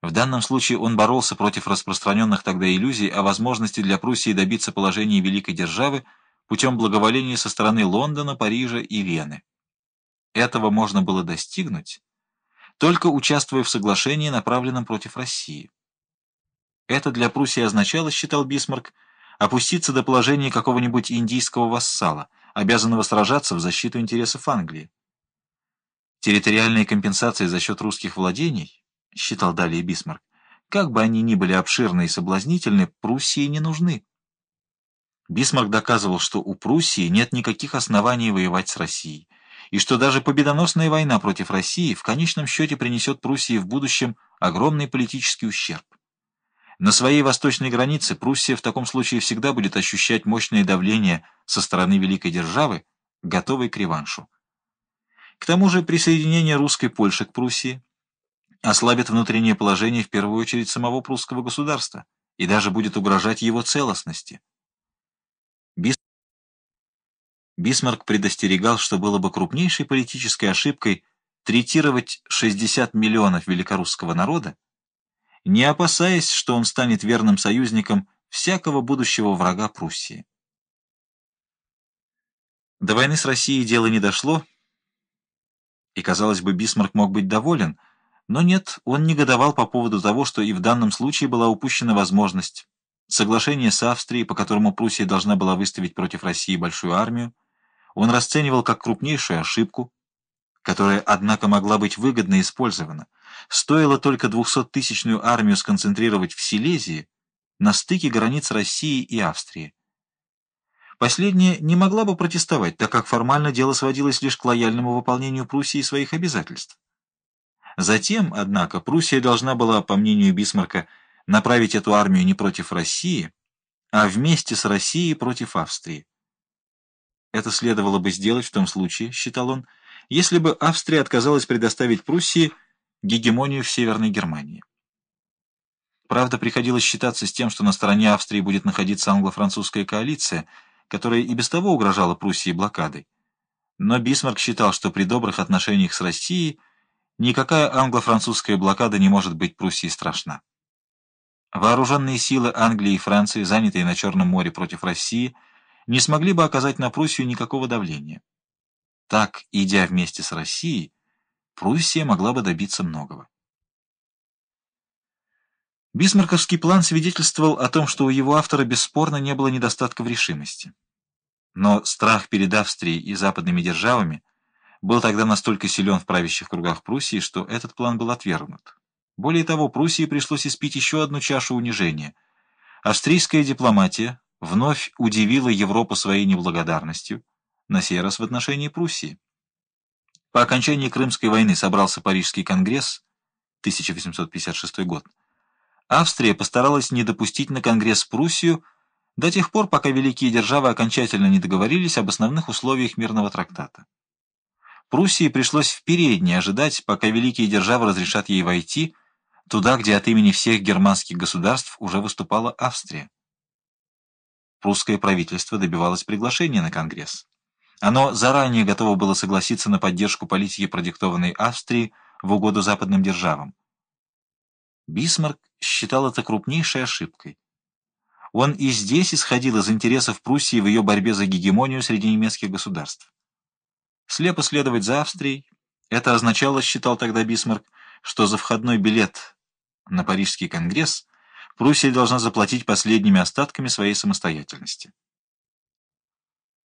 В данном случае он боролся против распространенных тогда иллюзий о возможности для Пруссии добиться положения великой державы путем благоволения со стороны Лондона, Парижа и Вены. Этого можно было достигнуть, только участвуя в соглашении, направленном против России. Это для Пруссии означало, считал Бисмарк, опуститься до положения какого-нибудь индийского вассала, обязанного сражаться в защиту интересов Англии. Территориальные компенсации за счет русских владений — считал далее Бисмарк, — как бы они ни были обширны и соблазнительны, Пруссии не нужны. Бисмарк доказывал, что у Пруссии нет никаких оснований воевать с Россией, и что даже победоносная война против России в конечном счете принесет Пруссии в будущем огромный политический ущерб. На своей восточной границе Пруссия в таком случае всегда будет ощущать мощное давление со стороны великой державы, готовой к реваншу. К тому же присоединение русской Польши к Пруссии ослабит внутреннее положение в первую очередь самого прусского государства и даже будет угрожать его целостности. Бисмарк предостерегал, что было бы крупнейшей политической ошибкой третировать 60 миллионов великорусского народа, не опасаясь, что он станет верным союзником всякого будущего врага Пруссии. До войны с Россией дело не дошло, и, казалось бы, Бисмарк мог быть доволен, но нет, он негодовал по поводу того, что и в данном случае была упущена возможность. Соглашение с Австрией, по которому Пруссия должна была выставить против России большую армию, он расценивал как крупнейшую ошибку, которая, однако, могла быть выгодно использована. Стоило только 200-тысячную армию сконцентрировать в Силезии, на стыке границ России и Австрии. Последняя не могла бы протестовать, так как формально дело сводилось лишь к лояльному выполнению Пруссии своих обязательств. Затем, однако, Пруссия должна была, по мнению Бисмарка, направить эту армию не против России, а вместе с Россией против Австрии. Это следовало бы сделать в том случае, считал он, если бы Австрия отказалась предоставить Пруссии гегемонию в Северной Германии. Правда, приходилось считаться с тем, что на стороне Австрии будет находиться англо-французская коалиция – которая и без того угрожала Пруссии блокадой. Но Бисмарк считал, что при добрых отношениях с Россией никакая англо-французская блокада не может быть Пруссии страшна. Вооруженные силы Англии и Франции, занятые на Черном море против России, не смогли бы оказать на Пруссию никакого давления. Так, идя вместе с Россией, Пруссия могла бы добиться многого. Бисмарковский план свидетельствовал о том, что у его автора бесспорно не было недостатка в решимости. Но страх перед Австрией и западными державами был тогда настолько силен в правящих кругах Пруссии, что этот план был отвергнут. Более того, Пруссии пришлось испить еще одну чашу унижения. Австрийская дипломатия вновь удивила Европу своей неблагодарностью, на сей раз в отношении Пруссии. По окончании Крымской войны собрался Парижский конгресс, 1856 год, Австрия постаралась не допустить на Конгресс Пруссию до тех пор, пока великие державы окончательно не договорились об основных условиях мирного трактата. Пруссии пришлось впереднее ожидать, пока великие державы разрешат ей войти туда, где от имени всех германских государств уже выступала Австрия. Прусское правительство добивалось приглашения на Конгресс. Оно заранее готово было согласиться на поддержку политики, продиктованной Австрии в угоду западным державам. Бисмарк считал это крупнейшей ошибкой. Он и здесь исходил из интересов Пруссии в ее борьбе за гегемонию среди немецких государств. Слепо следовать за Австрией, это означало, считал тогда Бисмарк, что за входной билет на Парижский конгресс Пруссия должна заплатить последними остатками своей самостоятельности.